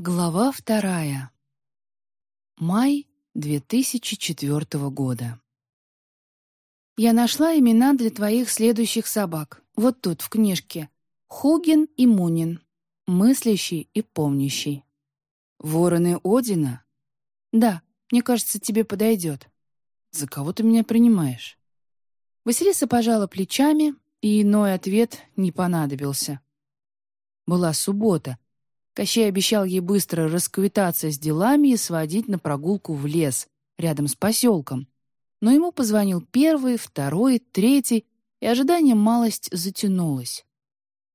Глава вторая. Май 2004 года. Я нашла имена для твоих следующих собак. Вот тут, в книжке. Хугин и Мунин. Мыслящий и помнящий. Вороны Одина? Да, мне кажется, тебе подойдет. За кого ты меня принимаешь? Василиса пожала плечами, и иной ответ не понадобился. Была суббота — Кощей обещал ей быстро расквитаться с делами и сводить на прогулку в лес, рядом с поселком. Но ему позвонил первый, второй, третий, и ожидание малость затянулось.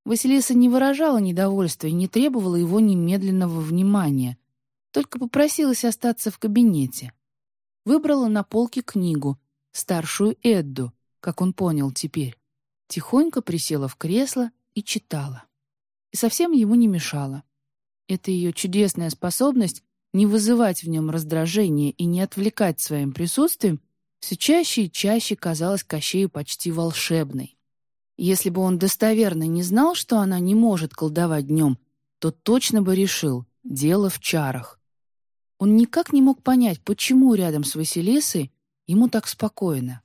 Василиса не выражала недовольства и не требовала его немедленного внимания, только попросилась остаться в кабинете. Выбрала на полке книгу, старшую Эдду, как он понял теперь. Тихонько присела в кресло и читала. И совсем ему не мешала. Это ее чудесная способность не вызывать в нем раздражения и не отвлекать своим присутствием все чаще и чаще казалась Кощею почти волшебной. Если бы он достоверно не знал, что она не может колдовать днем, то точно бы решил — дело в чарах. Он никак не мог понять, почему рядом с Василисой ему так спокойно.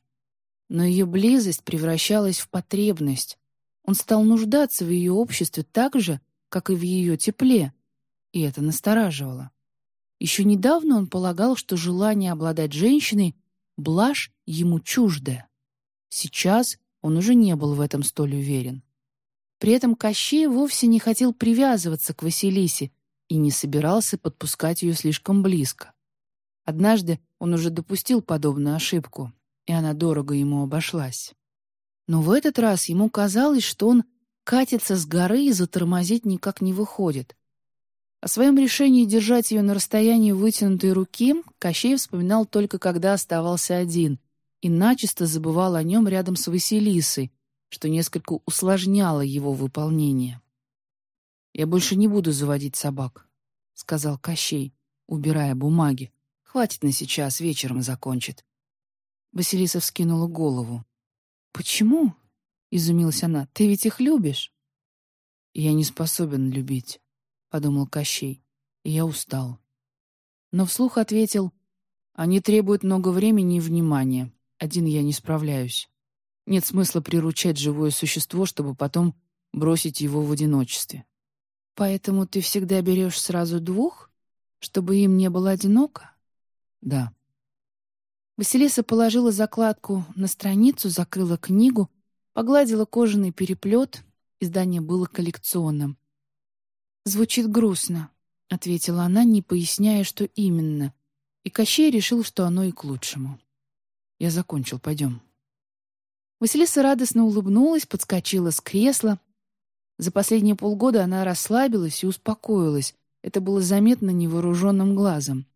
Но ее близость превращалась в потребность. Он стал нуждаться в ее обществе так же, как и в ее тепле, и это настораживало. Еще недавно он полагал, что желание обладать женщиной — блажь ему чуждая. Сейчас он уже не был в этом столь уверен. При этом Кощей вовсе не хотел привязываться к Василисе и не собирался подпускать ее слишком близко. Однажды он уже допустил подобную ошибку, и она дорого ему обошлась. Но в этот раз ему казалось, что он катится с горы и затормозить никак не выходит. О своем решении держать ее на расстоянии вытянутой руки Кощей вспоминал только когда оставался один и начисто забывал о нем рядом с Василисой, что несколько усложняло его выполнение. «Я больше не буду заводить собак», — сказал Кощей, убирая бумаги. «Хватит на сейчас, вечером закончит». Василиса вскинула голову. «Почему?» — изумилась она. «Ты ведь их любишь?» «Я не способен любить». — подумал Кощей, — я устал. Но вслух ответил, «Они требуют много времени и внимания. Один я не справляюсь. Нет смысла приручать живое существо, чтобы потом бросить его в одиночестве». «Поэтому ты всегда берешь сразу двух, чтобы им не было одиноко?» «Да». Василиса положила закладку на страницу, закрыла книгу, погладила кожаный переплет, издание было коллекционным, «Звучит грустно», — ответила она, не поясняя, что именно. И Кощей решил, что оно и к лучшему. «Я закончил, пойдем». Василиса радостно улыбнулась, подскочила с кресла. За последние полгода она расслабилась и успокоилась. Это было заметно невооруженным глазом.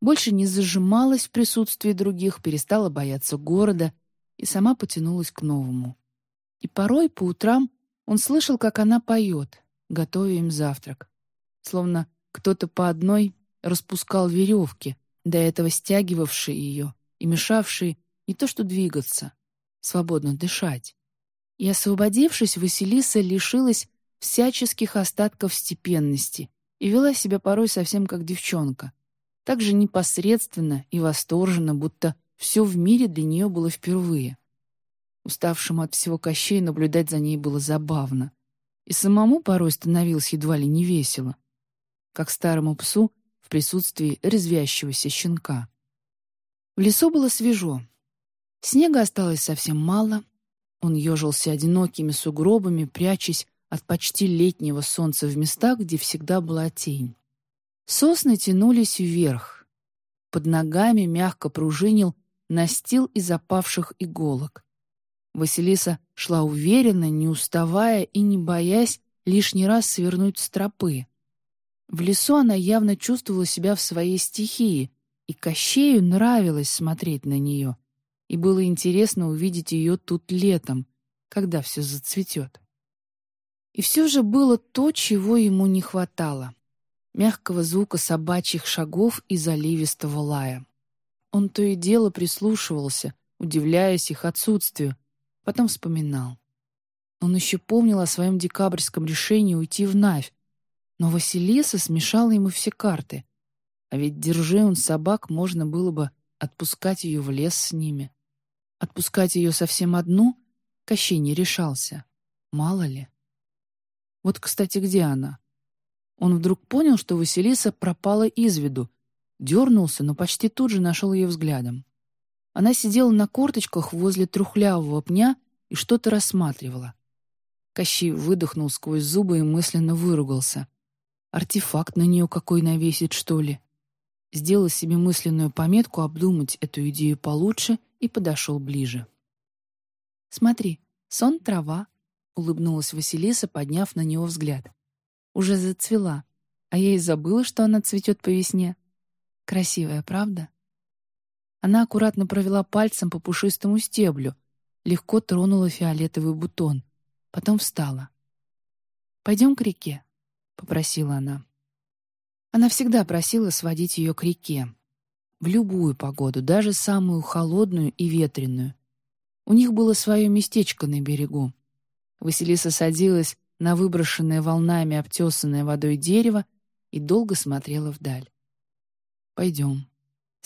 Больше не зажималась в присутствии других, перестала бояться города и сама потянулась к новому. И порой по утрам он слышал, как она поет — готовя им завтрак. Словно кто-то по одной распускал веревки, до этого стягивавшие ее и мешавшие не то что двигаться, свободно дышать. И, освободившись, Василиса лишилась всяческих остатков степенности и вела себя порой совсем как девчонка, так же непосредственно и восторженно, будто все в мире для нее было впервые. Уставшему от всего Кощей наблюдать за ней было забавно и самому порой становилось едва ли не весело, как старому псу в присутствии резвящегося щенка. В лесу было свежо. Снега осталось совсем мало. Он ежился одинокими сугробами, прячась от почти летнего солнца в местах, где всегда была тень. Сосны тянулись вверх. Под ногами мягко пружинил настил из опавших иголок. Василиса шла уверенно, не уставая и не боясь лишний раз свернуть с тропы. В лесу она явно чувствовала себя в своей стихии, и Кощею нравилось смотреть на нее, и было интересно увидеть ее тут летом, когда все зацветет. И все же было то, чего ему не хватало — мягкого звука собачьих шагов и заливистого лая. Он то и дело прислушивался, удивляясь их отсутствию, Потом вспоминал. Он еще помнил о своем декабрьском решении уйти в Навь. Но Василиса смешала ему все карты. А ведь, держи он собак, можно было бы отпускать ее в лес с ними. Отпускать ее совсем одну Кощей не решался. Мало ли. Вот, кстати, где она? Он вдруг понял, что Василиса пропала из виду, дернулся, но почти тут же нашел ее взглядом. Она сидела на корточках возле трухлявого пня и что-то рассматривала. Кощей выдохнул сквозь зубы и мысленно выругался. Артефакт на нее какой навесит, что ли? Сделал себе мысленную пометку обдумать эту идею получше и подошел ближе. «Смотри, сон трава», — улыбнулась Василиса, подняв на него взгляд. «Уже зацвела, а я и забыла, что она цветет по весне. Красивая, правда?» Она аккуратно провела пальцем по пушистому стеблю, легко тронула фиолетовый бутон, потом встала. «Пойдем к реке», — попросила она. Она всегда просила сводить ее к реке. В любую погоду, даже самую холодную и ветреную. У них было свое местечко на берегу. Василиса садилась на выброшенное волнами обтесанное водой дерево и долго смотрела вдаль. «Пойдем», —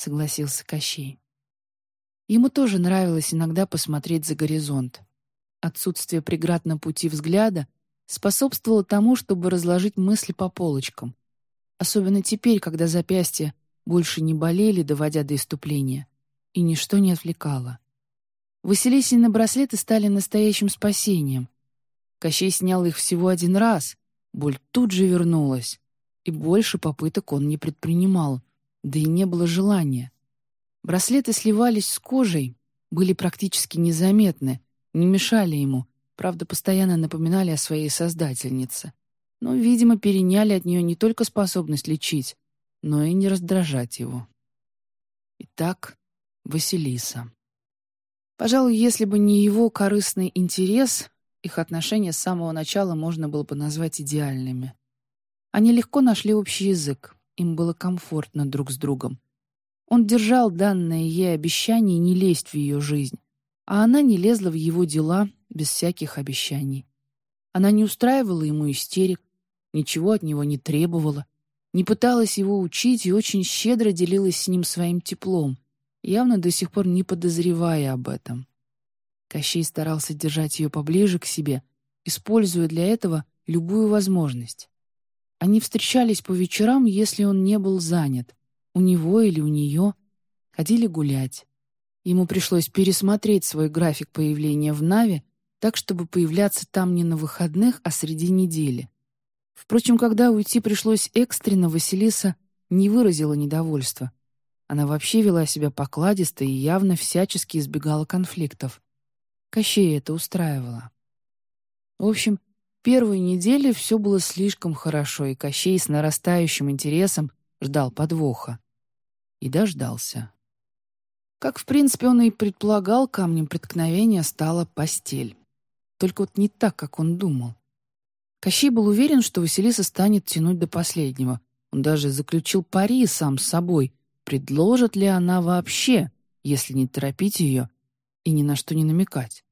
согласился Кощей. Ему тоже нравилось иногда посмотреть за горизонт. Отсутствие преград на пути взгляда способствовало тому, чтобы разложить мысли по полочкам. Особенно теперь, когда запястья больше не болели, доводя до иступления, и ничто не отвлекало. Василисины браслеты стали настоящим спасением. Кощей снял их всего один раз, боль тут же вернулась, и больше попыток он не предпринимал, да и не было желания. Браслеты сливались с кожей, были практически незаметны, не мешали ему, правда, постоянно напоминали о своей создательнице. Но, видимо, переняли от нее не только способность лечить, но и не раздражать его. Итак, Василиса. Пожалуй, если бы не его корыстный интерес, их отношения с самого начала можно было бы назвать идеальными. Они легко нашли общий язык, им было комфортно друг с другом. Он держал данное ей обещание не лезть в ее жизнь, а она не лезла в его дела без всяких обещаний. Она не устраивала ему истерик, ничего от него не требовала, не пыталась его учить и очень щедро делилась с ним своим теплом, явно до сих пор не подозревая об этом. Кощей старался держать ее поближе к себе, используя для этого любую возможность. Они встречались по вечерам, если он не был занят, у него или у нее, ходили гулять. Ему пришлось пересмотреть свой график появления в Наве, так, чтобы появляться там не на выходных, а среди недели. Впрочем, когда уйти пришлось экстренно, Василиса не выразила недовольства. Она вообще вела себя покладисто и явно всячески избегала конфликтов. Кощей это устраивало. В общем, первую неделю все было слишком хорошо, и Кощей с нарастающим интересом ждал подвоха. И дождался. Как, в принципе, он и предполагал, камнем преткновения стала постель. Только вот не так, как он думал. Кощей был уверен, что Василиса станет тянуть до последнего. Он даже заключил пари сам с собой, предложит ли она вообще, если не торопить ее и ни на что не намекать.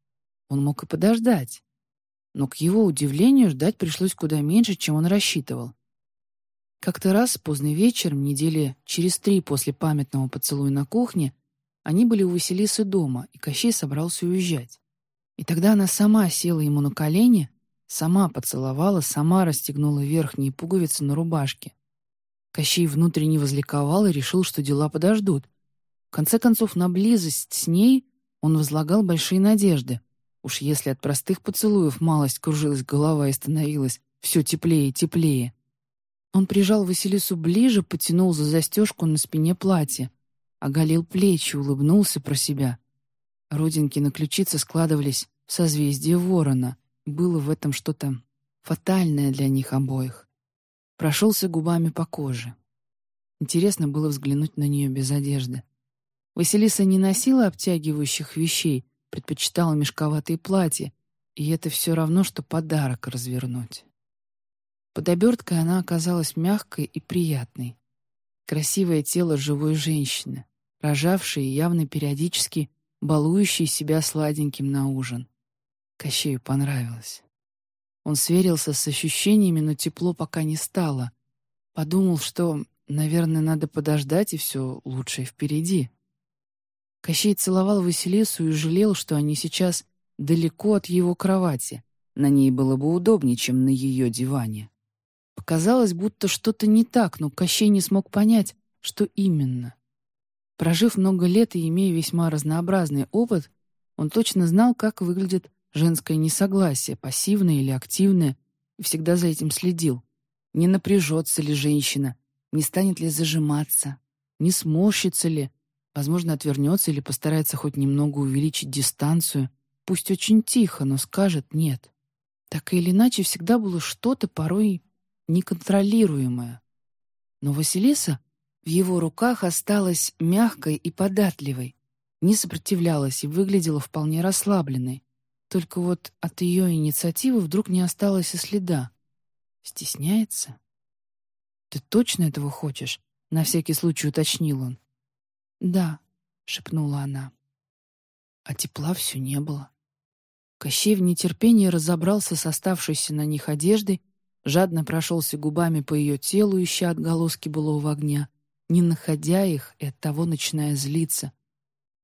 Он мог и подождать. Но, к его удивлению, ждать пришлось куда меньше, чем он рассчитывал. Как-то раз, поздно вечером, недели через три после памятного поцелуя на кухне, они были у Василисы дома, и Кощей собрался уезжать. И тогда она сама села ему на колени, сама поцеловала, сама расстегнула верхние пуговицы на рубашке. Кощей внутренне возликовал и решил, что дела подождут. В конце концов, на близость с ней он возлагал большие надежды. Уж если от простых поцелуев малость кружилась голова и становилась все теплее и теплее. Он прижал Василису ближе, потянул за застежку на спине платья, оголил плечи, улыбнулся про себя. Родинки на ключице складывались в созвездие ворона. Было в этом что-то фатальное для них обоих. Прошелся губами по коже. Интересно было взглянуть на нее без одежды. Василиса не носила обтягивающих вещей, предпочитала мешковатые платья, и это все равно, что подарок развернуть. Под оберткой она оказалась мягкой и приятной. Красивое тело живой женщины, рожавшей явно периодически балующей себя сладеньким на ужин. Кощею понравилось. Он сверился с ощущениями, но тепло пока не стало. Подумал, что, наверное, надо подождать, и все лучшее впереди. Кощей целовал Василису и жалел, что они сейчас далеко от его кровати. На ней было бы удобнее, чем на ее диване. Показалось, будто что-то не так, но Кощей не смог понять, что именно. Прожив много лет и имея весьма разнообразный опыт, он точно знал, как выглядит женское несогласие, пассивное или активное, и всегда за этим следил. Не напряжется ли женщина, не станет ли зажиматься, не сморщится ли, возможно, отвернется или постарается хоть немного увеличить дистанцию, пусть очень тихо, но скажет «нет». Так или иначе, всегда было что-то порой неконтролируемое. Но Василиса в его руках осталась мягкой и податливой, не сопротивлялась и выглядела вполне расслабленной. Только вот от ее инициативы вдруг не осталось и следа. Стесняется? «Ты точно этого хочешь?» — на всякий случай уточнил он. «Да», — шепнула она. А тепла все не было. Кощей в нетерпении разобрался с оставшейся на них одеждой, жадно прошелся губами по ее телу, ища отголоски былого огня, не находя их и оттого начиная злиться.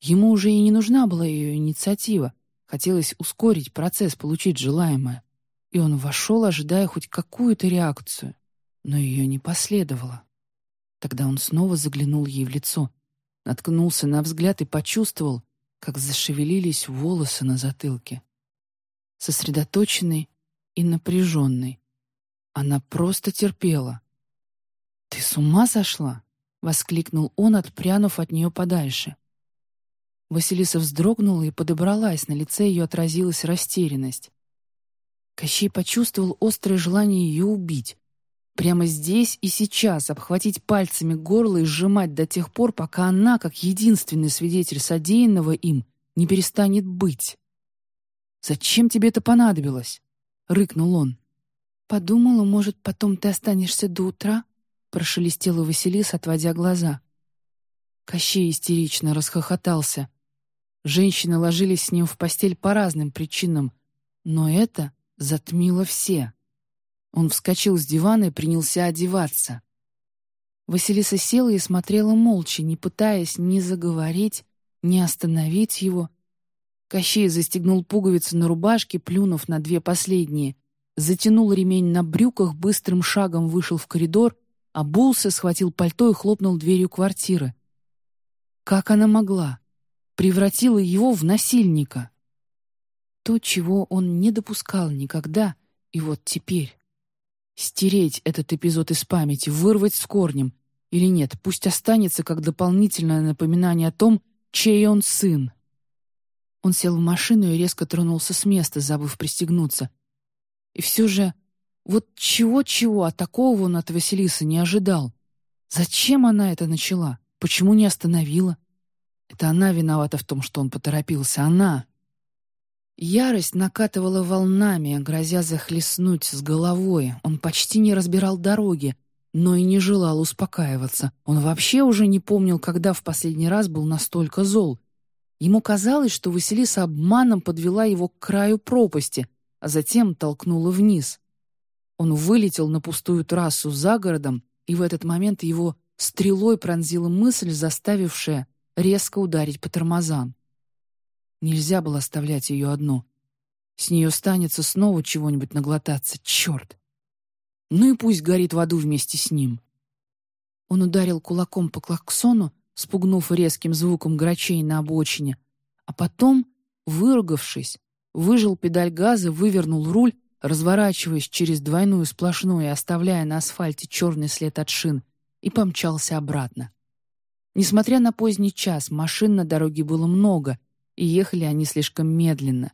Ему уже и не нужна была ее инициатива, хотелось ускорить процесс, получить желаемое и он вошел, ожидая хоть какую-то реакцию, но ее не последовало. Тогда он снова заглянул ей в лицо, наткнулся на взгляд и почувствовал, как зашевелились волосы на затылке. Сосредоточенный и напряженный. Она просто терпела. «Ты с ума сошла?» — воскликнул он, отпрянув от нее подальше. Василиса вздрогнула и подобралась, на лице ее отразилась растерянность. Кощей почувствовал острое желание ее убить. Прямо здесь и сейчас обхватить пальцами горло и сжимать до тех пор, пока она, как единственный свидетель содеянного им, не перестанет быть. «Зачем тебе это понадобилось?» — рыкнул он. «Подумала, может, потом ты останешься до утра?» — прошелестела Василиса, отводя глаза. Кощей истерично расхохотался. Женщины ложились с ним в постель по разным причинам, но это затмило все. Он вскочил с дивана и принялся одеваться. Василиса села и смотрела молча, не пытаясь ни заговорить, ни остановить его. Кощей застегнул пуговицы на рубашке, плюнув на две последние, затянул ремень на брюках, быстрым шагом вышел в коридор, обулся, схватил пальто и хлопнул дверью квартиры. Как она могла? Превратила его в насильника. То, чего он не допускал никогда, и вот теперь. Стереть этот эпизод из памяти, вырвать с корнем. Или нет, пусть останется как дополнительное напоминание о том, чей он сын. Он сел в машину и резко тронулся с места, забыв пристегнуться. И все же, вот чего-чего, а такого он от Василисы не ожидал. Зачем она это начала? Почему не остановила? Это она виновата в том, что он поторопился. Она. Ярость накатывала волнами, грозя захлестнуть с головой. Он почти не разбирал дороги, но и не желал успокаиваться. Он вообще уже не помнил, когда в последний раз был настолько зол. Ему казалось, что Василиса обманом подвела его к краю пропасти, а затем толкнула вниз. Он вылетел на пустую трассу за городом, и в этот момент его стрелой пронзила мысль, заставившая резко ударить по тормозам. Нельзя было оставлять ее одну. С нее станется снова чего-нибудь наглотаться, черт! Ну и пусть горит в аду вместе с ним. Он ударил кулаком по клаксону, спугнув резким звуком грачей на обочине, а потом, выругавшись, выжил педаль газа, вывернул руль, разворачиваясь через двойную сплошную и оставляя на асфальте черный след от шин, и помчался обратно. Несмотря на поздний час, машин на дороге было много, и ехали они слишком медленно.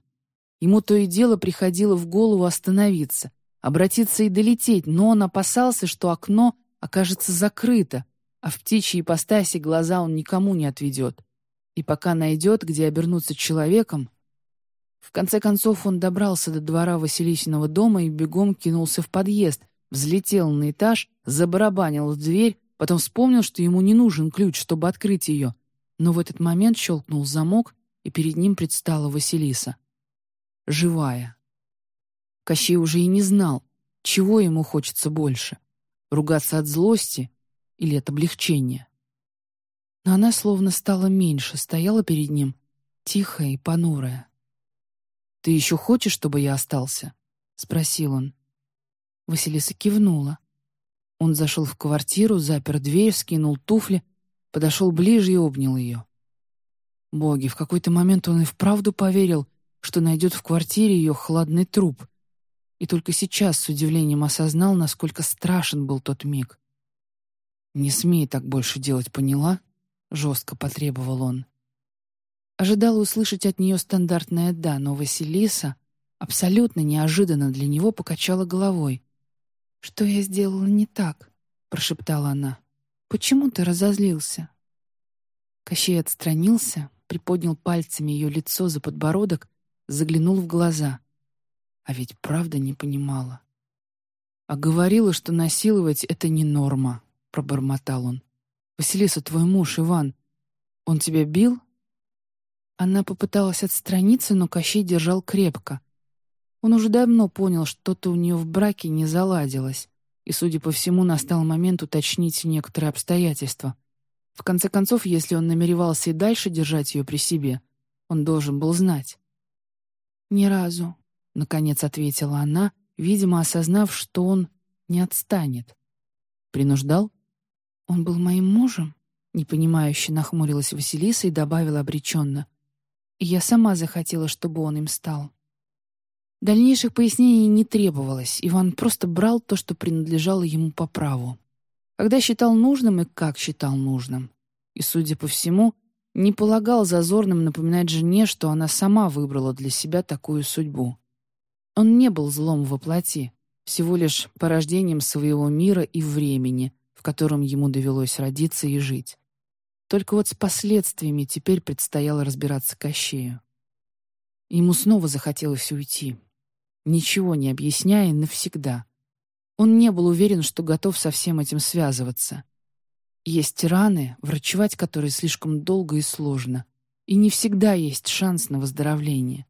Ему то и дело приходило в голову остановиться, обратиться и долететь, но он опасался, что окно окажется закрыто, а в птичьей ипостаси глаза он никому не отведет. И пока найдет, где обернуться человеком... В конце концов он добрался до двора Василисиного дома и бегом кинулся в подъезд, взлетел на этаж, забарабанил в дверь, потом вспомнил, что ему не нужен ключ, чтобы открыть ее. Но в этот момент щелкнул замок, и перед ним предстала Василиса. Живая. Кощей уже и не знал, чего ему хочется больше — ругаться от злости или от облегчения. Но она словно стала меньше, стояла перед ним, тихая и понурая. «Ты еще хочешь, чтобы я остался?» — спросил он. Василиса кивнула. Он зашел в квартиру, запер дверь, скинул туфли, подошел ближе и обнял ее. Боги, в какой-то момент он и вправду поверил, что найдет в квартире ее хладный труп. И только сейчас с удивлением осознал, насколько страшен был тот миг. «Не смей так больше делать, поняла?» — жестко потребовал он. Ожидала услышать от нее стандартное «да», но Василиса абсолютно неожиданно для него покачала головой. «Что я сделала не так?» — прошептала она. «Почему ты разозлился?» Кощей отстранился, приподнял пальцами ее лицо за подбородок, заглянул в глаза. А ведь правда не понимала. «А говорила, что насиловать — это не норма», — пробормотал он. «Василиса, твой муж, Иван, он тебя бил?» Она попыталась отстраниться, но Кощей держал крепко. Он уже давно понял, что-то у нее в браке не заладилось, и, судя по всему, настал момент уточнить некоторые обстоятельства. В конце концов, если он намеревался и дальше держать ее при себе, он должен был знать. «Ни разу», — наконец ответила она, видимо, осознав, что он не отстанет. «Принуждал?» «Он был моим мужем?» Непонимающе нахмурилась Василиса и добавила обреченно. «И я сама захотела, чтобы он им стал». Дальнейших пояснений не требовалось. Иван просто брал то, что принадлежало ему по праву. Когда считал нужным и как считал нужным. И, судя по всему, не полагал зазорным напоминать жене, что она сама выбрала для себя такую судьбу. Он не был злом во плоти, всего лишь порождением своего мира и времени, в котором ему довелось родиться и жить. Только вот с последствиями теперь предстояло разбираться Кощею. Ему снова захотелось уйти, ничего не объясняя навсегда. Он не был уверен, что готов со всем этим связываться. Есть раны, врачевать которые слишком долго и сложно, и не всегда есть шанс на выздоровление.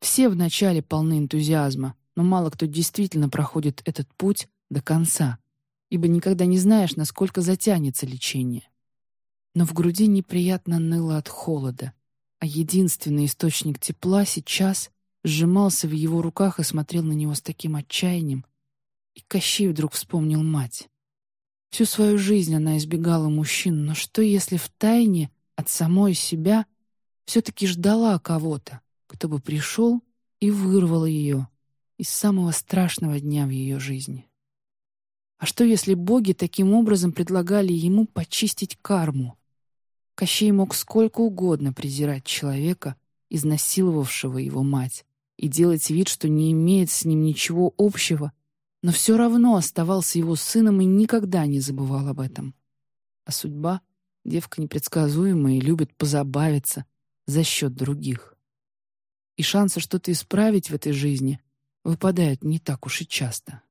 Все вначале полны энтузиазма, но мало кто действительно проходит этот путь до конца, ибо никогда не знаешь, насколько затянется лечение. Но в груди неприятно ныло от холода, а единственный источник тепла сейчас сжимался в его руках и смотрел на него с таким отчаянием. И Кощей вдруг вспомнил мать. Всю свою жизнь она избегала мужчин, но что если в тайне от самой себя все-таки ждала кого-то, кто бы пришел и вырвал ее из самого страшного дня в ее жизни? А что если боги таким образом предлагали ему почистить карму? Кощей мог сколько угодно презирать человека, изнасиловавшего его мать, и делать вид, что не имеет с ним ничего общего, но все равно оставался его сыном и никогда не забывал об этом. А судьба — девка непредсказуемая и любит позабавиться за счет других. И шансы что-то исправить в этой жизни выпадают не так уж и часто.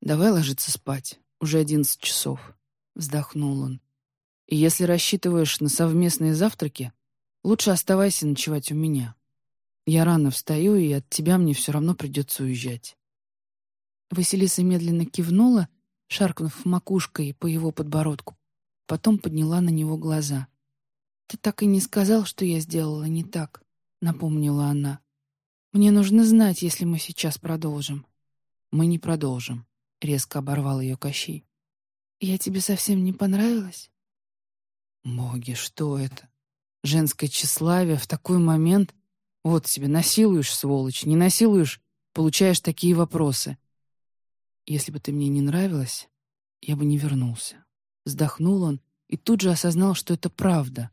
«Давай ложиться спать, уже одиннадцать часов», — вздохнул он. «И если рассчитываешь на совместные завтраки, лучше оставайся ночевать у меня». Я рано встаю, и от тебя мне все равно придется уезжать». Василиса медленно кивнула, шаркнув макушкой по его подбородку. Потом подняла на него глаза. «Ты так и не сказал, что я сделала не так», — напомнила она. «Мне нужно знать, если мы сейчас продолжим». «Мы не продолжим», — резко оборвал ее Кощей. «Я тебе совсем не понравилась?» «Боги, что это? Женское тщеславие в такой момент вот тебе, насилуешь, сволочь, не насилуешь, получаешь такие вопросы. Если бы ты мне не нравилась, я бы не вернулся. Вздохнул он и тут же осознал, что это правда.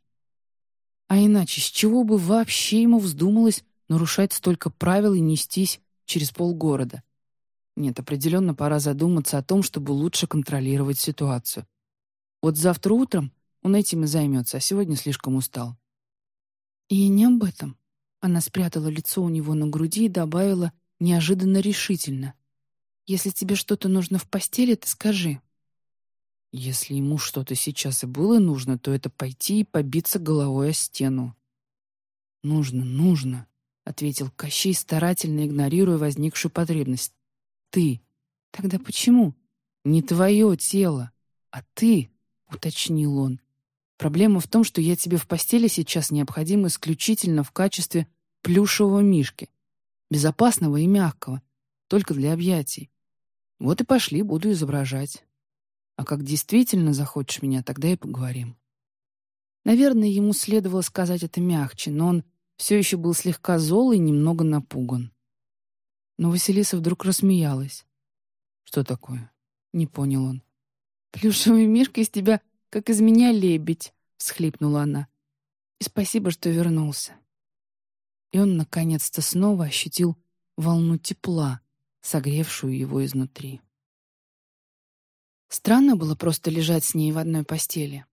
А иначе, с чего бы вообще ему вздумалось нарушать столько правил и нестись через полгорода? Нет, определенно пора задуматься о том, чтобы лучше контролировать ситуацию. Вот завтра утром он этим и займется, а сегодня слишком устал. И не об этом. Она спрятала лицо у него на груди и добавила неожиданно решительно. «Если тебе что-то нужно в постели, ты скажи». Если ему что-то сейчас и было нужно, то это пойти и побиться головой о стену. Нужно, нужно. — ответил Кощей, старательно игнорируя возникшую потребность. «Ты. Тогда почему? Не твое тело, а ты», — уточнил он. «Проблема в том, что я тебе в постели сейчас необходим исключительно в качестве плюшевого мишки, безопасного и мягкого, только для объятий. Вот и пошли, буду изображать. А как действительно захочешь меня, тогда и поговорим». Наверное, ему следовало сказать это мягче, но он все еще был слегка зол и немного напуган. Но Василиса вдруг рассмеялась. «Что такое?» — не понял он. «Плюшевый мишка из тебя, как из меня лебедь», — всхлипнула она. «И спасибо, что вернулся». И он наконец-то снова ощутил волну тепла, согревшую его изнутри. Странно было просто лежать с ней в одной постели.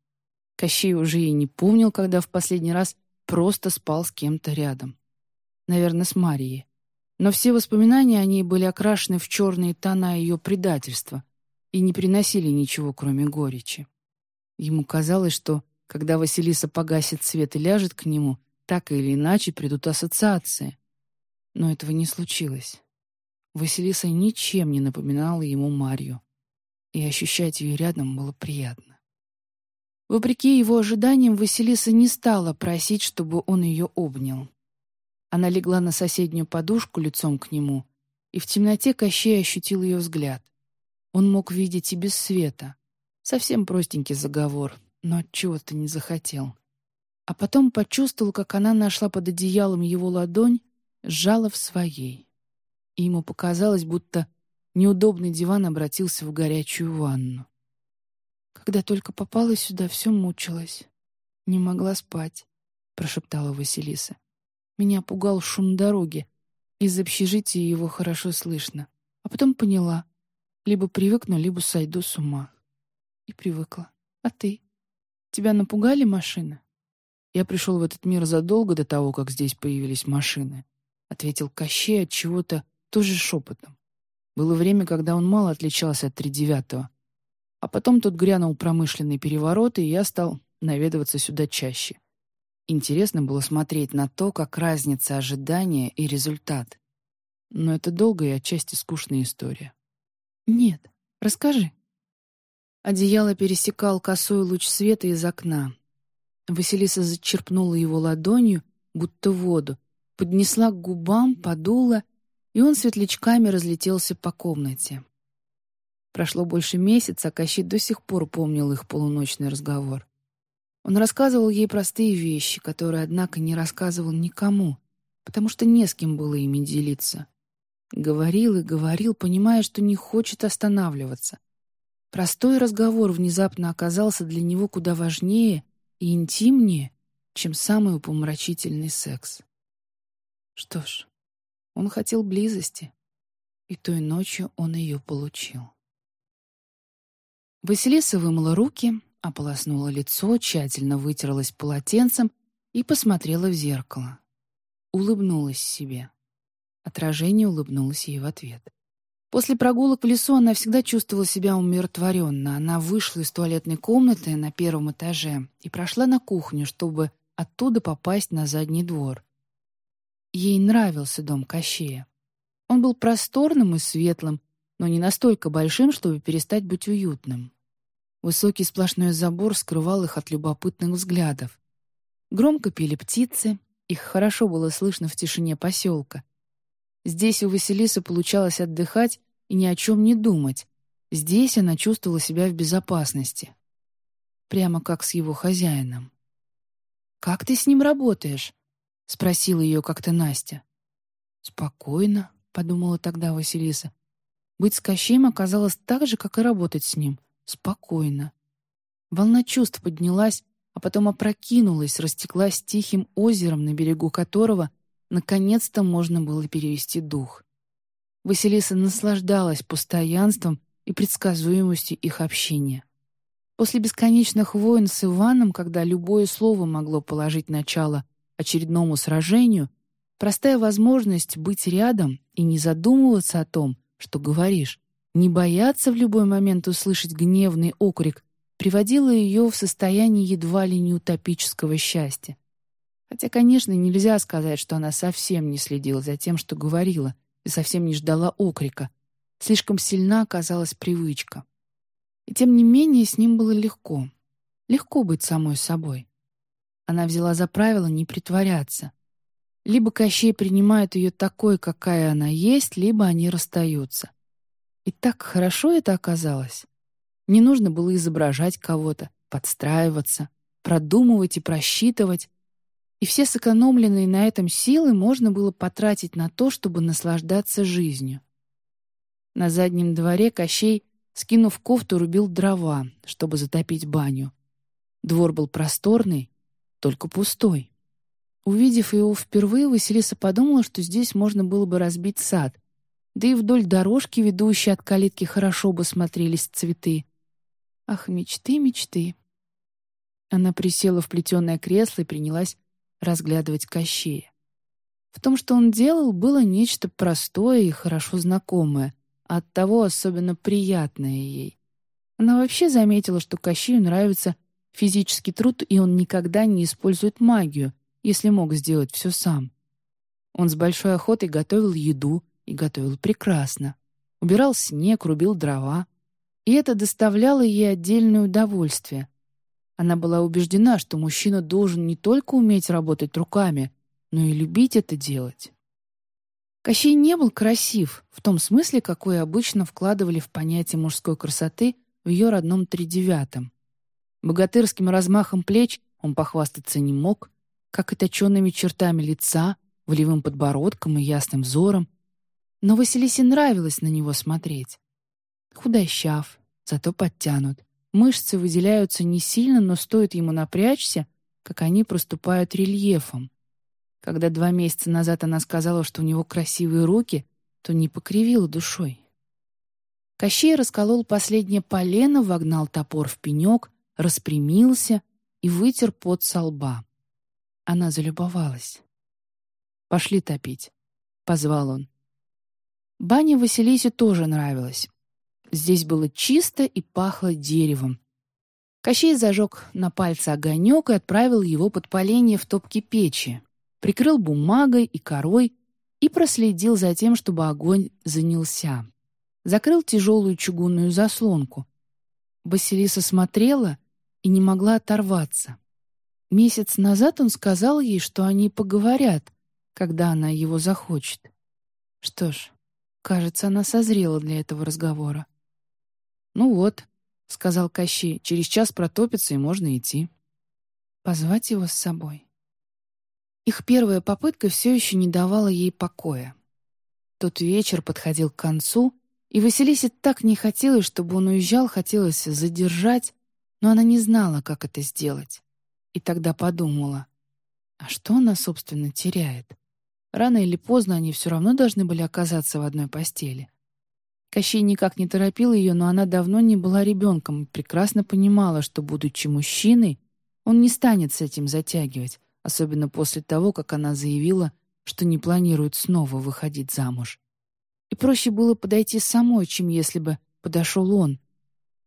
Кощей уже и не помнил, когда в последний раз просто спал с кем-то рядом. Наверное, с Марией. Но все воспоминания о ней были окрашены в черные тона ее предательства и не приносили ничего, кроме горечи. Ему казалось, что, когда Василиса погасит свет и ляжет к нему, так или иначе придут ассоциации. Но этого не случилось. Василиса ничем не напоминала ему Марью, и ощущать ее рядом было приятно. Вопреки его ожиданиям, Василиса не стала просить, чтобы он ее обнял. Она легла на соседнюю подушку лицом к нему, и в темноте Кощей ощутил ее взгляд. Он мог видеть и без света. Совсем простенький заговор, но от чего то не захотел. А потом почувствовал, как она нашла под одеялом его ладонь, сжала в своей. И ему показалось, будто неудобный диван обратился в горячую ванну. Когда только попала сюда, все мучилась. Не могла спать, — прошептала Василиса. Меня пугал шум дороги. Из общежития его хорошо слышно. А потом поняла. Либо привыкну, либо сойду с ума. И привыкла. А ты? Тебя напугали машины? Я пришел в этот мир задолго до того, как здесь появились машины, — ответил Кощей от чего-то тоже шепотом. Было время, когда он мало отличался от тридевятого, а потом тут грянул промышленный переворот, и я стал наведываться сюда чаще. Интересно было смотреть на то, как разница ожидания и результат. Но это долгая и отчасти скучная история. «Нет, расскажи». Одеяло пересекал косой луч света из окна. Василиса зачерпнула его ладонью, будто воду, поднесла к губам, подула, и он светлячками разлетелся по комнате. Прошло больше месяца, а Кощей до сих пор помнил их полуночный разговор. Он рассказывал ей простые вещи, которые, однако, не рассказывал никому, потому что не с кем было ими делиться. Говорил и говорил, понимая, что не хочет останавливаться. Простой разговор внезапно оказался для него куда важнее и интимнее, чем самый упомрачительный секс. Что ж, он хотел близости, и той ночью он ее получил. Василиса вымыла руки, ополоснула лицо, тщательно вытерлась полотенцем и посмотрела в зеркало. Улыбнулась себе. Отражение улыбнулось ей в ответ. После прогулок в лесу она всегда чувствовала себя умиротворенно. Она вышла из туалетной комнаты на первом этаже и прошла на кухню, чтобы оттуда попасть на задний двор. Ей нравился дом Кощея. Он был просторным и светлым, но не настолько большим, чтобы перестать быть уютным. Высокий сплошной забор скрывал их от любопытных взглядов. Громко пели птицы, их хорошо было слышно в тишине поселка. Здесь у Василисы получалось отдыхать и ни о чем не думать. Здесь она чувствовала себя в безопасности. Прямо как с его хозяином. «Как ты с ним работаешь?» — спросила ее как-то Настя. «Спокойно», — подумала тогда Василиса. Быть с Кощеем оказалось так же, как и работать с ним. Спокойно. Волна чувств поднялась, а потом опрокинулась, растеклась тихим озером, на берегу которого наконец-то можно было перевести дух. Василиса наслаждалась постоянством и предсказуемостью их общения. После бесконечных войн с Иваном, когда любое слово могло положить начало очередному сражению, простая возможность быть рядом и не задумываться о том, что говоришь, не бояться в любой момент услышать гневный окрик приводило ее в состояние едва ли не утопического счастья. Хотя, конечно, нельзя сказать, что она совсем не следила за тем, что говорила, и совсем не ждала окрика. Слишком сильна оказалась привычка. И тем не менее с ним было легко. Легко быть самой собой. Она взяла за правило не притворяться. Либо Кощей принимает ее такой, какая она есть, либо они расстаются. И так хорошо это оказалось. Не нужно было изображать кого-то, подстраиваться, продумывать и просчитывать. И все сэкономленные на этом силы можно было потратить на то, чтобы наслаждаться жизнью. На заднем дворе Кощей, скинув кофту, рубил дрова, чтобы затопить баню. Двор был просторный, только пустой. Увидев его впервые, Василиса подумала, что здесь можно было бы разбить сад, да и вдоль дорожки, ведущей от калитки, хорошо бы смотрелись цветы. Ах, мечты, мечты. Она присела в плетеное кресло и принялась разглядывать Кощея. В том, что он делал, было нечто простое и хорошо знакомое, а оттого особенно приятное ей. Она вообще заметила, что Кощею нравится физический труд, и он никогда не использует магию, если мог сделать все сам. Он с большой охотой готовил еду и готовил прекрасно. Убирал снег, рубил дрова. И это доставляло ей отдельное удовольствие. Она была убеждена, что мужчина должен не только уметь работать руками, но и любить это делать. Кощей не был красив, в том смысле, какой обычно вкладывали в понятие мужской красоты в ее родном тридевятом. Богатырским размахом плеч он похвастаться не мог, как и точенными чертами лица, волевым подбородком и ясным взором. Но Василисе нравилось на него смотреть. Худощав, зато подтянут. Мышцы выделяются не сильно, но стоит ему напрячься, как они проступают рельефом. Когда два месяца назад она сказала, что у него красивые руки, то не покривила душой. Кощей расколол последнее полено, вогнал топор в пенек, распрямился и вытер пот со лба. Она залюбовалась. «Пошли топить», — позвал он. Баня Василисе тоже нравилась. Здесь было чисто и пахло деревом. Кощей зажег на пальце огонек и отправил его под поление в топки печи, прикрыл бумагой и корой и проследил за тем, чтобы огонь занялся. Закрыл тяжелую чугунную заслонку. Василиса смотрела и не могла оторваться. Месяц назад он сказал ей, что они поговорят, когда она его захочет. Что ж, кажется, она созрела для этого разговора. «Ну вот», — сказал Кощей, — «через час протопится, и можно идти». Позвать его с собой. Их первая попытка все еще не давала ей покоя. Тот вечер подходил к концу, и Василисе так не хотелось, чтобы он уезжал, хотелось задержать, но она не знала, как это сделать. И тогда подумала, а что она, собственно, теряет? Рано или поздно они все равно должны были оказаться в одной постели. Кощей никак не торопил ее, но она давно не была ребенком и прекрасно понимала, что, будучи мужчиной, он не станет с этим затягивать, особенно после того, как она заявила, что не планирует снова выходить замуж. И проще было подойти самой, чем если бы подошел он,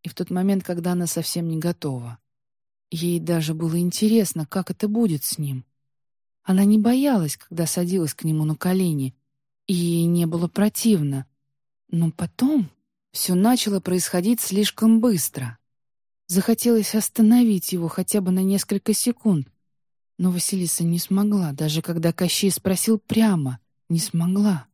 и в тот момент, когда она совсем не готова. Ей даже было интересно, как это будет с ним. Она не боялась, когда садилась к нему на колени, и ей не было противно. Но потом все начало происходить слишком быстро. Захотелось остановить его хотя бы на несколько секунд. Но Василиса не смогла, даже когда Кощей спросил прямо, не смогла.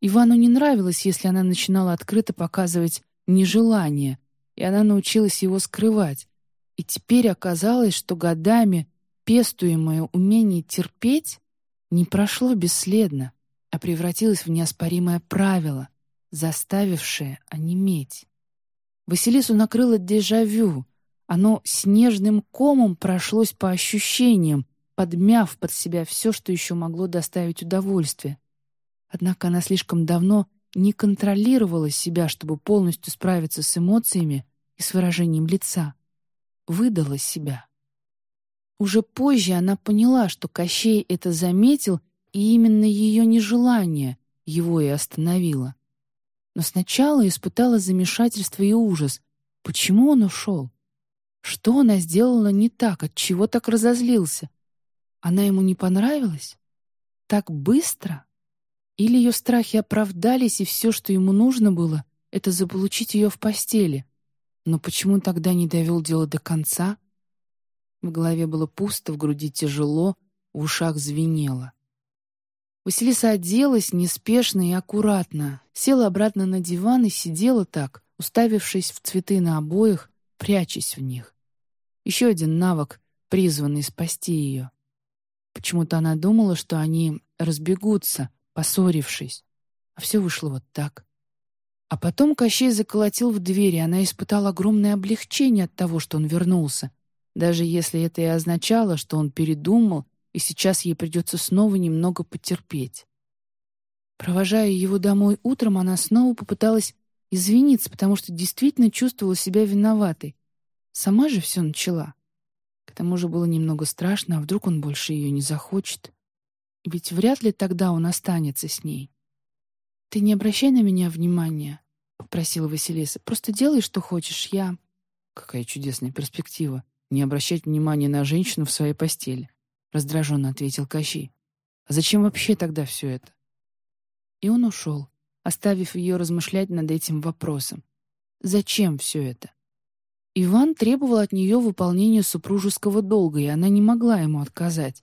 Ивану не нравилось, если она начинала открыто показывать нежелание, и она научилась его скрывать. И теперь оказалось, что годами пестуемое умение терпеть не прошло бесследно, а превратилось в неоспоримое правило, заставившее онеметь. Василису накрыло дежавю. Оно снежным комом прошлось по ощущениям, подмяв под себя все, что еще могло доставить удовольствие. Однако она слишком давно не контролировала себя, чтобы полностью справиться с эмоциями и с выражением лица выдала себя. Уже позже она поняла, что Кощей это заметил, и именно ее нежелание его и остановило. Но сначала испытала замешательство и ужас. Почему он ушел? Что она сделала не так, от чего так разозлился? Она ему не понравилась? Так быстро? Или ее страхи оправдались, и все, что ему нужно было, это заполучить ее в постели? Но почему тогда не довел дело до конца? В голове было пусто, в груди тяжело, в ушах звенело. Василиса оделась неспешно и аккуратно, села обратно на диван и сидела так, уставившись в цветы на обоях, прячась в них. Еще один навык, призванный спасти ее. Почему-то она думала, что они разбегутся, поссорившись. А все вышло вот так. А потом Кощей заколотил в дверь, и она испытала огромное облегчение от того, что он вернулся, даже если это и означало, что он передумал, и сейчас ей придется снова немного потерпеть. Провожая его домой утром, она снова попыталась извиниться, потому что действительно чувствовала себя виноватой. Сама же все начала. К тому же было немного страшно, а вдруг он больше ее не захочет. Ведь вряд ли тогда он останется с ней. «Ты не обращай на меня внимания», — попросила Василиса. «Просто делай, что хочешь, я...» Какая чудесная перспектива — не обращать внимания на женщину в своей постели, — раздраженно ответил Кощей. «А зачем вообще тогда все это?» И он ушел, оставив ее размышлять над этим вопросом. Зачем все это? Иван требовал от нее выполнения супружеского долга, и она не могла ему отказать.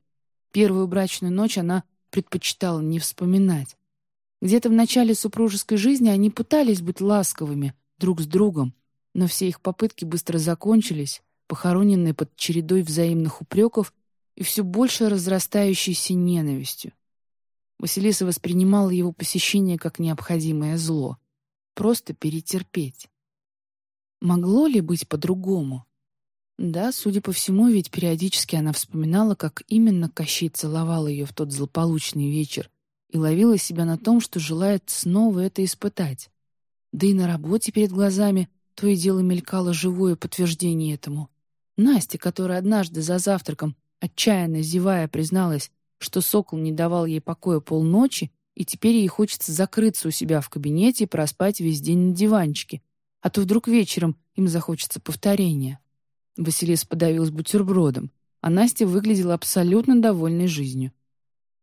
Первую брачную ночь она предпочитала не вспоминать. Где-то в начале супружеской жизни они пытались быть ласковыми друг с другом, но все их попытки быстро закончились, похороненные под чередой взаимных упреков и все больше разрастающейся ненавистью. Василиса воспринимала его посещение как необходимое зло. Просто перетерпеть. Могло ли быть по-другому? Да, судя по всему, ведь периодически она вспоминала, как именно Кощей целовал ее в тот злополучный вечер, и ловила себя на том, что желает снова это испытать. Да и на работе перед глазами то и дело мелькало живое подтверждение этому. Настя, которая однажды за завтраком, отчаянно зевая, призналась, что сокол не давал ей покоя полночи, и теперь ей хочется закрыться у себя в кабинете и проспать весь день на диванчике, а то вдруг вечером им захочется повторения. Василиса подавилась бутербродом, а Настя выглядела абсолютно довольной жизнью.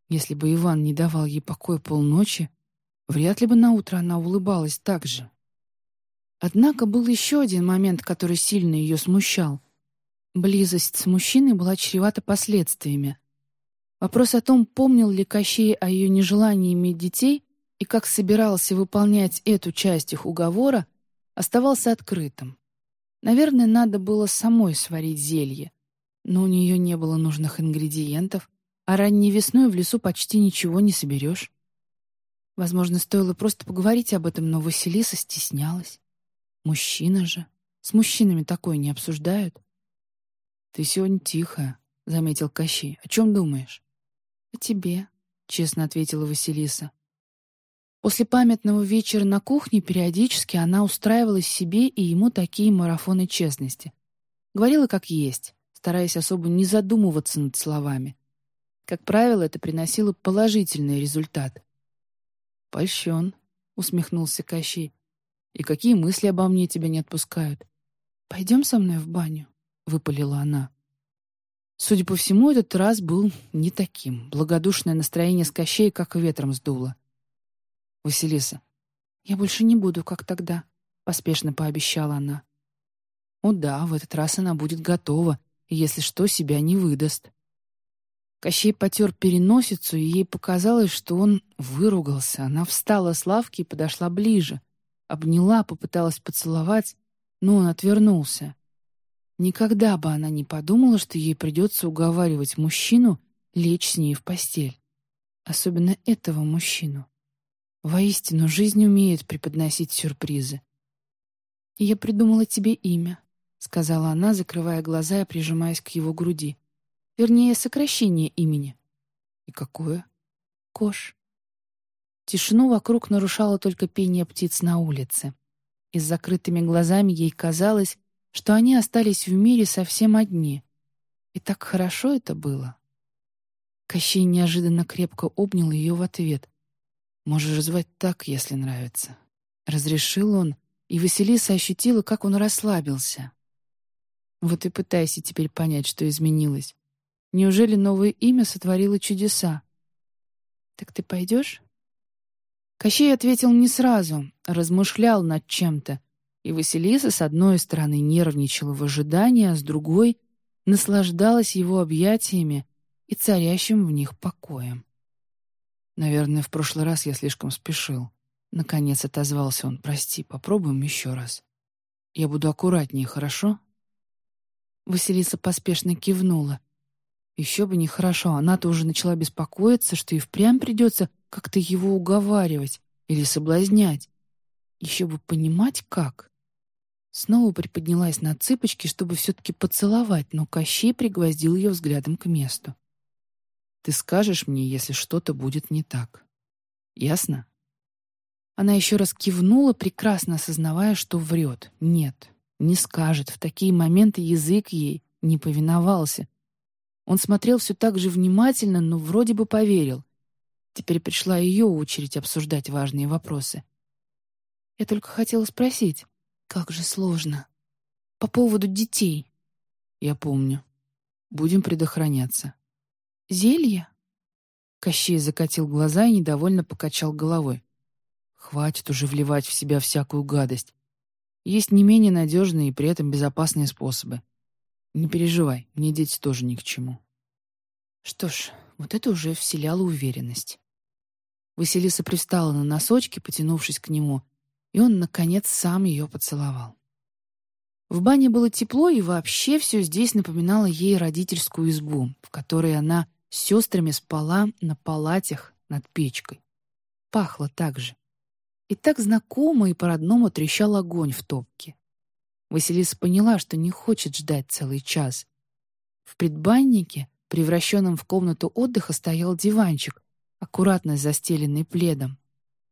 Если бы Иван не давал ей покоя полночи, вряд ли бы на утро она улыбалась так же. Однако был еще один момент, который сильно ее смущал. Близость с мужчиной была чревата последствиями. Вопрос о том, помнил ли Кощей о ее нежелании иметь детей и как собирался выполнять эту часть их уговора, оставался открытым. Наверное, надо было самой сварить зелье, но у нее не было нужных ингредиентов, а ранней весной в лесу почти ничего не соберешь. Возможно, стоило просто поговорить об этом, но Василиса стеснялась. Мужчина же. С мужчинами такое не обсуждают. «Ты сегодня тихая», — заметил Кощей. «О чем думаешь?» «О тебе», — честно ответила Василиса. После памятного вечера на кухне периодически она устраивала себе и ему такие марафоны честности. Говорила как есть, стараясь особо не задумываться над словами. Как правило, это приносило положительный результат. «Польщен», — усмехнулся Кощей. «И какие мысли обо мне тебя не отпускают?» «Пойдем со мной в баню», — выпалила она. Судя по всему, этот раз был не таким. Благодушное настроение с Кощей как ветром сдуло. «Василиса, я больше не буду, как тогда», — поспешно пообещала она. «О да, в этот раз она будет готова, если что, себя не выдаст». Кощей потер переносицу, и ей показалось, что он выругался. Она встала с лавки и подошла ближе. Обняла, попыталась поцеловать, но он отвернулся. Никогда бы она не подумала, что ей придется уговаривать мужчину лечь с ней в постель. Особенно этого мужчину. Воистину, жизнь умеет преподносить сюрпризы. «Я придумала тебе имя», — сказала она, закрывая глаза и прижимаясь к его груди. Вернее, сокращение имени. И какое? Кош. Тишину вокруг нарушало только пение птиц на улице. И с закрытыми глазами ей казалось, что они остались в мире совсем одни. И так хорошо это было. Кощей неожиданно крепко обнял ее в ответ. «Можешь звать так, если нравится». Разрешил он, и Василиса ощутила, как он расслабился. Вот и пытайся теперь понять, что изменилось. Неужели новое имя сотворило чудеса? «Так ты пойдешь?» Кощей ответил не сразу, размышлял над чем-то, и Василиса с одной стороны нервничала в ожидании, а с другой наслаждалась его объятиями и царящим в них покоем. «Наверное, в прошлый раз я слишком спешил». Наконец отозвался он. «Прости, попробуем еще раз. Я буду аккуратнее, хорошо?» Василиса поспешно кивнула. Еще бы нехорошо, она-то уже начала беспокоиться, что и впрямь придется как-то его уговаривать или соблазнять. Еще бы понимать, как. Снова приподнялась на цыпочки, чтобы все-таки поцеловать, но Кощей пригвоздил ее взглядом к месту. «Ты скажешь мне, если что-то будет не так. Ясно?» Она еще раз кивнула, прекрасно осознавая, что врет. Нет, не скажет. В такие моменты язык ей не повиновался. Он смотрел все так же внимательно, но вроде бы поверил. Теперь пришла ее очередь обсуждать важные вопросы. Я только хотела спросить, как же сложно. По поводу детей. Я помню. Будем предохраняться. Зелье? Кощей закатил глаза и недовольно покачал головой. Хватит уже вливать в себя всякую гадость. Есть не менее надежные и при этом безопасные способы. Не переживай, мне дети тоже ни к чему. Что ж, вот это уже вселяло уверенность. Василиса пристала на носочки, потянувшись к нему, и он, наконец, сам ее поцеловал. В бане было тепло, и вообще все здесь напоминало ей родительскую избу, в которой она с сестрами спала на палатях над печкой. Пахло так же. И так знакомо и по-родному трещал огонь в топке. Василиса поняла, что не хочет ждать целый час. В предбаннике, превращенном в комнату отдыха, стоял диванчик, аккуратно застеленный пледом.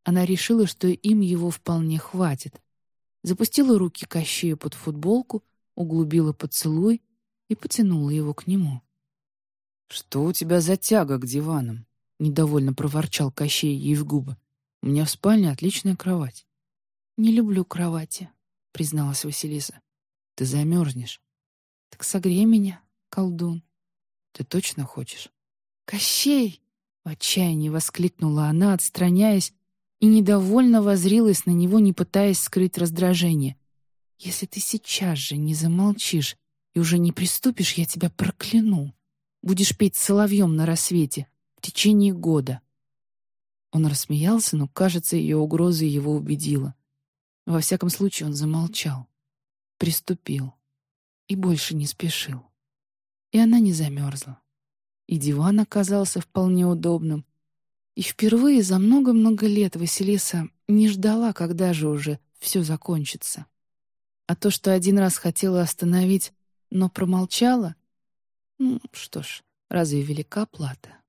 Она решила, что им его вполне хватит. Запустила руки Кощею под футболку, углубила поцелуй и потянула его к нему. «Что у тебя за тяга к диванам?» — недовольно проворчал Кощей ей в губы. У меня в спальне отличная кровать». «Не люблю кровати», — призналась Василиса. «Ты замерзнешь». «Так согрей меня, колдун». «Ты точно хочешь?» «Кощей!» — в отчаянии воскликнула она, отстраняясь, и недовольно возрилась на него, не пытаясь скрыть раздражение. «Если ты сейчас же не замолчишь и уже не приступишь, я тебя прокляну. Будешь петь соловьем на рассвете в течение года». Он рассмеялся, но, кажется, ее угроза его убедила. Во всяком случае, он замолчал, приступил и больше не спешил. И она не замерзла. И диван оказался вполне удобным. И впервые за много-много лет Василиса не ждала, когда же уже все закончится. А то, что один раз хотела остановить, но промолчала, что ж, разве велика плата?